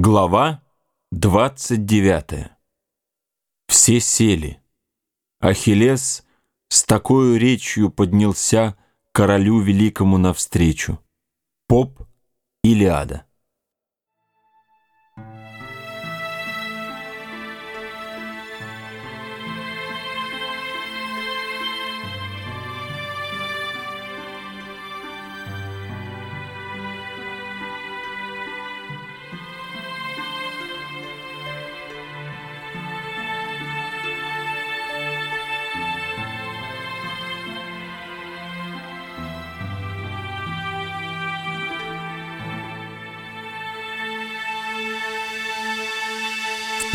Глава 29 Все сели. Ахиллес с такой речью поднялся королю великому навстречу. Поп Илиада.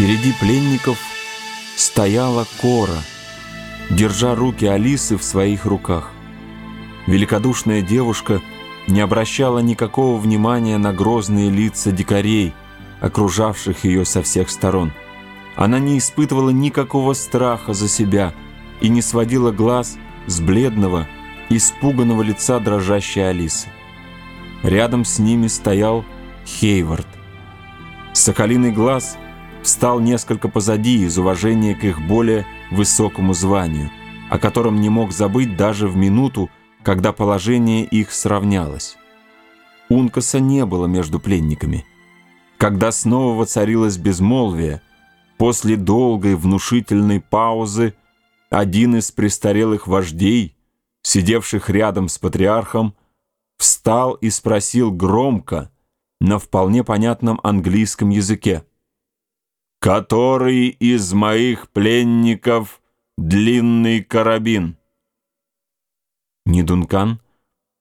Впереди пленников стояла Кора, держа руки Алисы в своих руках. Великодушная девушка не обращала никакого внимания на грозные лица дикарей, окружавших ее со всех сторон. Она не испытывала никакого страха за себя и не сводила глаз с бледного, испуганного лица дрожащей Алисы. Рядом с ними стоял Хейвард. Соколиный глаз — встал несколько позади из уважения к их более высокому званию, о котором не мог забыть даже в минуту, когда положение их сравнялось. Ункаса не было между пленниками. Когда снова воцарилось безмолвие, после долгой внушительной паузы один из престарелых вождей, сидевших рядом с патриархом, встал и спросил громко, на вполне понятном английском языке. «Который из моих пленников длинный карабин?» Ни Дункан,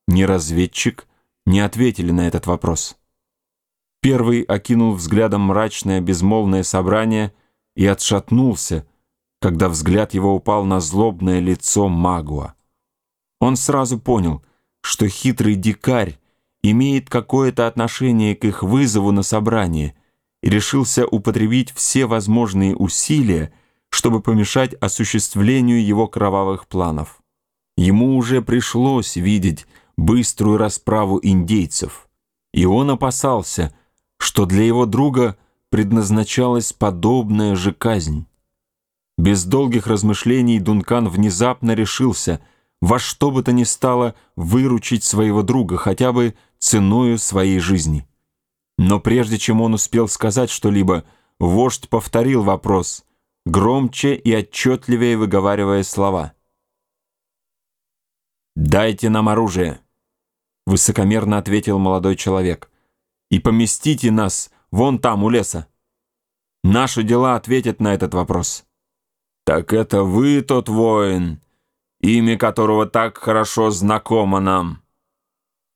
ни разведчик не ответили на этот вопрос. Первый окинул взглядом мрачное безмолвное собрание и отшатнулся, когда взгляд его упал на злобное лицо Магуа. Он сразу понял, что хитрый дикарь имеет какое-то отношение к их вызову на собрание — и решился употребить все возможные усилия, чтобы помешать осуществлению его кровавых планов. Ему уже пришлось видеть быструю расправу индейцев, и он опасался, что для его друга предназначалась подобная же казнь. Без долгих размышлений Дункан внезапно решился во что бы то ни стало выручить своего друга хотя бы ценою своей жизни. Но прежде чем он успел сказать что-либо, вождь повторил вопрос, громче и отчетливее выговаривая слова. «Дайте нам оружие», — высокомерно ответил молодой человек, «и поместите нас вон там, у леса. Наши дела ответят на этот вопрос». «Так это вы тот воин, имя которого так хорошо знакомо нам»,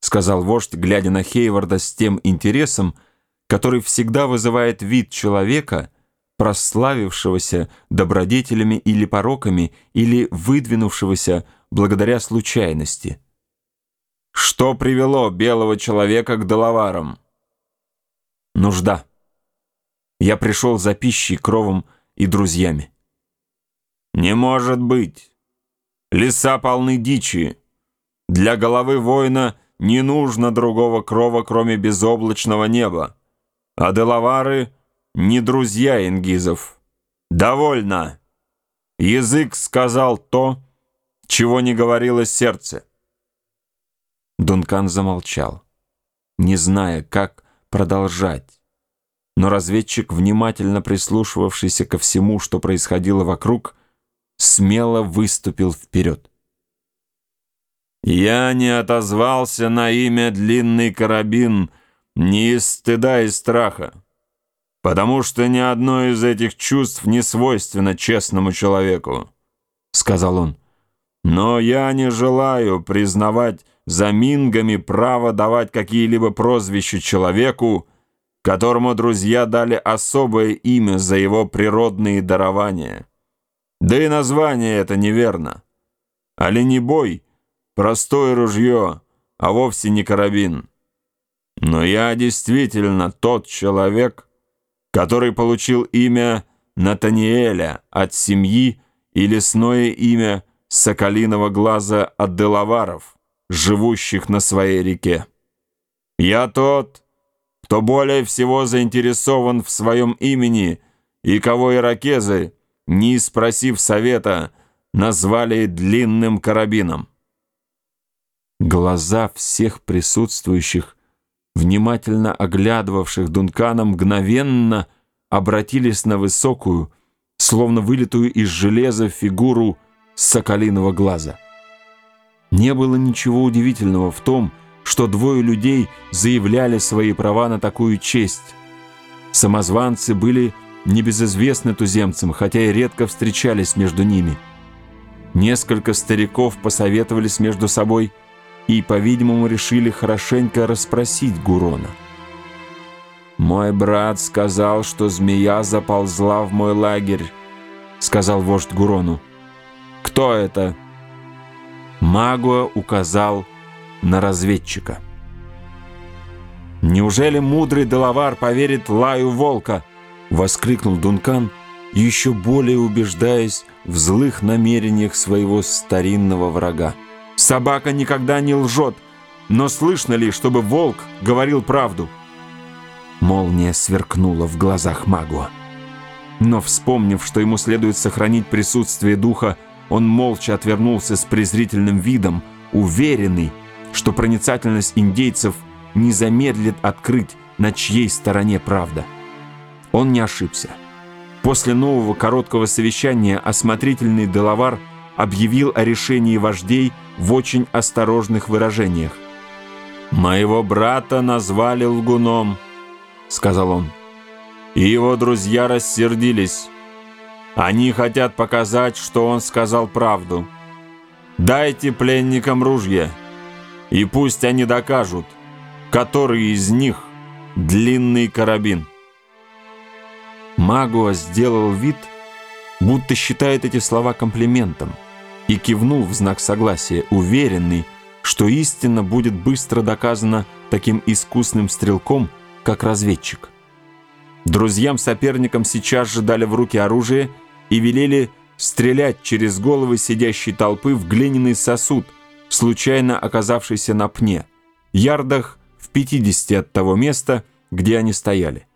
сказал вождь, глядя на Хейварда с тем интересом, который всегда вызывает вид человека, прославившегося добродетелями или пороками, или выдвинувшегося благодаря случайности. Что привело белого человека к доловарам? Нужда. Я пришел за пищей, кровом и друзьями. Не может быть. Леса полны дичи. Для головы воина — не нужно другого крова, кроме безоблачного неба. А делавары не друзья ингизов. Довольно. Язык сказал то, чего не говорило сердце. Дункан замолчал, не зная, как продолжать. Но разведчик, внимательно прислушивавшийся ко всему, что происходило вокруг, смело выступил вперед. Я не отозвался на имя длинный карабин ни из стыда и страха, потому что ни одно из этих чувств не свойственно честному человеку, — сказал он. Но я не желаю признавать за мингами право давать какие-либо прозвища человеку, которому друзья дали особое имя за его природные дарования. Да и название это неверно. Оленебой — Простое ружье, а вовсе не карабин. Но я действительно тот человек, который получил имя Натаниэля от семьи и лесное имя Соколиного глаза от делаваров, живущих на своей реке. Я тот, кто более всего заинтересован в своем имени и кого иракезы, не спросив совета, назвали длинным карабином. Глаза всех присутствующих, внимательно оглядывавших Дункана, мгновенно обратились на высокую, словно вылитую из железа фигуру соколиного глаза. Не было ничего удивительного в том, что двое людей заявляли свои права на такую честь. Самозванцы были небезызвестны туземцам, хотя и редко встречались между ними. Несколько стариков посоветовались между собой и, по-видимому, решили хорошенько расспросить Гурона. «Мой брат сказал, что змея заползла в мой лагерь», — сказал вождь Гурону. «Кто это?» Магуа указал на разведчика. «Неужели мудрый Делавар поверит лаю волка?» — воскликнул Дункан, еще более убеждаясь в злых намерениях своего старинного врага. «Собака никогда не лжет, но слышно ли, чтобы волк говорил правду?» Молния сверкнула в глазах Магуа. Но, вспомнив, что ему следует сохранить присутствие духа, он молча отвернулся с презрительным видом, уверенный, что проницательность индейцев не замедлит открыть, на чьей стороне правда. Он не ошибся. После нового короткого совещания осмотрительный Делавар объявил о решении вождей в очень осторожных выражениях. «Моего брата назвали лгуном», — сказал он. И его друзья рассердились. Они хотят показать, что он сказал правду. Дайте пленникам ружья, и пусть они докажут, который из них длинный карабин. Магуа сделал вид, будто считает эти слова комплиментом, и кивнул в знак согласия, уверенный, что истина будет быстро доказана таким искусным стрелком, как разведчик. Друзьям-соперникам сейчас же дали в руки оружие и велели стрелять через головы сидящей толпы в глиняный сосуд, случайно оказавшийся на пне, ярдах в 50 от того места, где они стояли.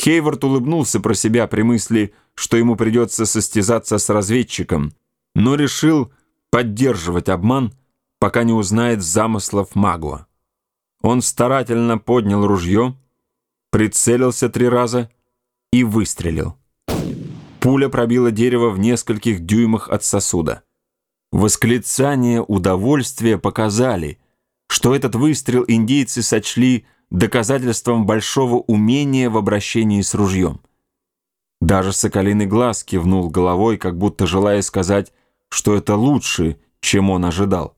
Хейвард улыбнулся про себя при мысли, что ему придется состязаться с разведчиком, но решил поддерживать обман, пока не узнает замыслов Магуа. Он старательно поднял ружье, прицелился три раза и выстрелил. Пуля пробила дерево в нескольких дюймах от сосуда. Восклицания удовольствия показали, что этот выстрел индейцы сочли доказательством большого умения в обращении с ружьем. Даже соколиный глаз кивнул головой, как будто желая сказать, что это лучше, чем он ожидал.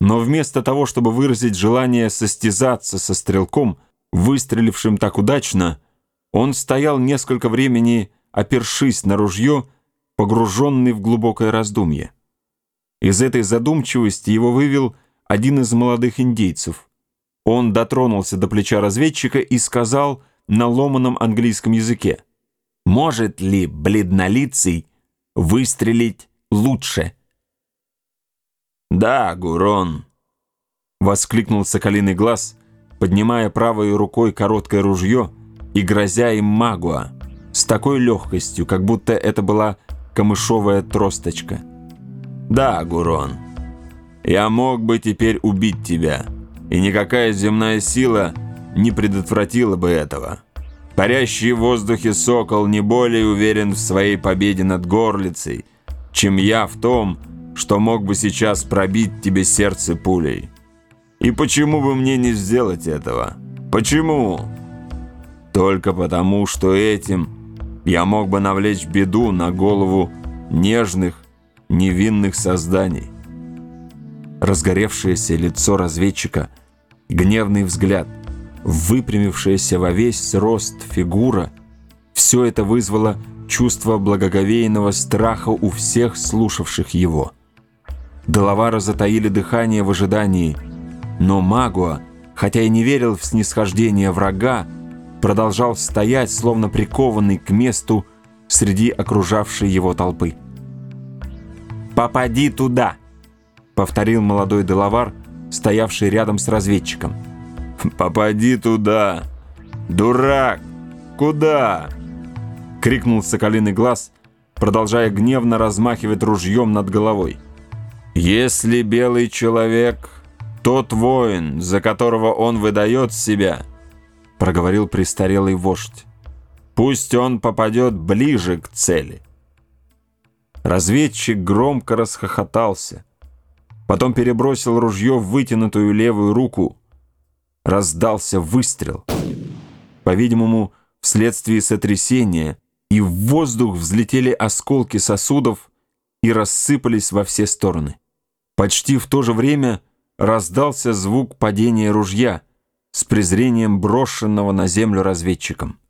Но вместо того, чтобы выразить желание состязаться со стрелком, выстрелившим так удачно, он стоял несколько времени, опершись на ружье, погруженный в глубокое раздумье. Из этой задумчивости его вывел один из молодых индейцев. Он дотронулся до плеча разведчика и сказал на ломаном английском языке, «Может ли бледнолицый выстрелить лучше?» «Да, Гурон!» — воскликнул соколиный глаз, поднимая правой рукой короткое ружье и грозя им Магуа с такой легкостью, как будто это была камышовая тросточка. «Да, Гурон, я мог бы теперь убить тебя, и никакая земная сила не предотвратила бы этого. Парящий в воздухе сокол не более уверен в своей победе над горлицей, чем я в том, что мог бы сейчас пробить тебе сердце пулей. И почему бы мне не сделать этого? Почему? Только потому, что этим я мог бы навлечь беду на голову нежных, невинных созданий. Разгоревшееся лицо разведчика, гневный взгляд, выпрямившаяся во весь рост фигура — все это вызвало чувство благоговейного страха у всех слушавших его — Делавара затаили дыхание в ожидании, но Магуа, хотя и не верил в снисхождение врага, продолжал стоять, словно прикованный к месту среди окружавшей его толпы. «Попади туда!» — повторил молодой Делавар, стоявший рядом с разведчиком. «Попади туда! Дурак! Куда?» — крикнул соколиный глаз, продолжая гневно размахивать ружьем над головой. «Если белый человек, тот воин, за которого он выдает себя», — проговорил престарелый вождь, — «пусть он попадет ближе к цели». Разведчик громко расхохотался, потом перебросил ружье в вытянутую левую руку. Раздался выстрел. По-видимому, вследствие сотрясения, и в воздух взлетели осколки сосудов и рассыпались во все стороны. Почти в то же время раздался звук падения ружья с презрением брошенного на землю разведчиком.